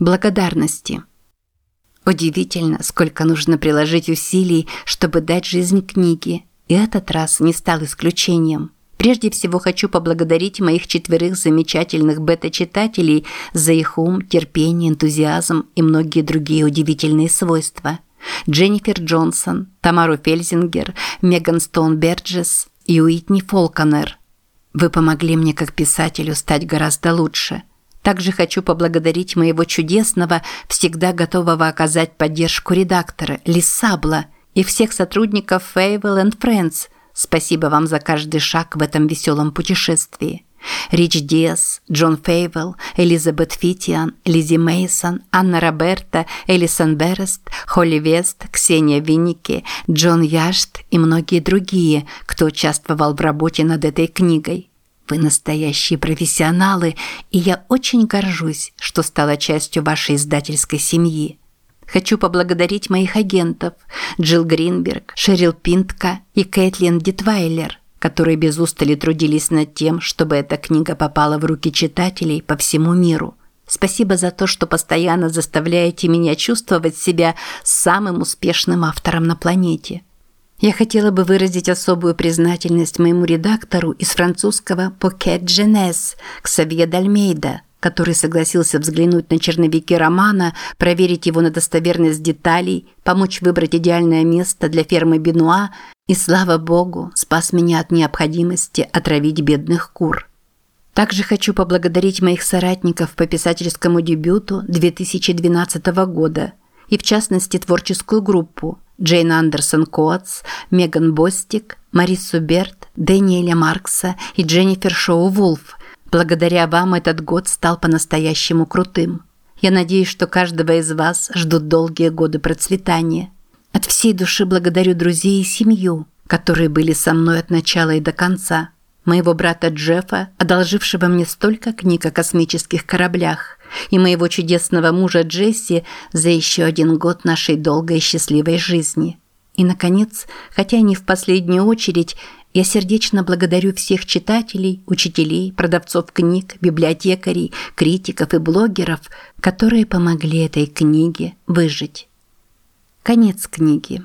Благодарности. Удивительно, сколько нужно приложить усилий, чтобы дать жизнь книге, и этот раз не стал исключением. Прежде всего хочу поблагодарить моих четверых замечательных бета-читателей за их ум, терпение, энтузиазм и многие другие удивительные свойства. Дженнифер Джонсон, Тамару Фельзингер, Меган Стоун Берджес и Уитни Фолконер. Вы помогли мне как писателю стать гораздо лучше. Также хочу поблагодарить моего чудесного, всегда готового оказать поддержку редактора Лисабла и всех сотрудников Fable and Friends. Спасибо вам за каждый шаг в этом веселом путешествии. Рич Диас, Джон Фейвел, Элизабет Фитиан, Лизи Мейсон, Анна Роберта, Элисон Берест, Холли Вест, Ксения Винники, Джон Яшт и многие другие, кто участвовал в работе над этой книгой. Вы настоящие профессионалы, и я очень горжусь, что стала частью вашей издательской семьи. Хочу поблагодарить моих агентов Джилл Гринберг, Шерил Пинтка и Кэтлин Дитвайлер, которые без устали трудились над тем, чтобы эта книга попала в руки читателей по всему миру. Спасибо за то, что постоянно заставляете меня чувствовать себя самым успешным автором на планете. Я хотела бы выразить особую признательность моему редактору из французского «Покет Женес» Ксавье Дальмейда, который согласился взглянуть на черновики романа, проверить его на достоверность деталей, помочь выбрать идеальное место для фермы Бенуа и, слава богу, спас меня от необходимости отравить бедных кур. Также хочу поблагодарить моих соратников по писательскому дебюту 2012 года и, в частности, творческую группу – Джейн Андерсон Коатс, Меган Бостик, Марису Берт, Дэниеля Маркса и Дженнифер Шоу Вулф. Благодаря вам этот год стал по-настоящему крутым. Я надеюсь, что каждого из вас ждут долгие годы процветания. От всей души благодарю друзей и семью, которые были со мной от начала и до конца. Моего брата Джеффа, одолжившего мне столько книг о космических кораблях – и моего чудесного мужа Джесси за еще один год нашей долгой и счастливой жизни. И, наконец, хотя не в последнюю очередь, я сердечно благодарю всех читателей, учителей, продавцов книг, библиотекарей, критиков и блогеров, которые помогли этой книге выжить. Конец книги.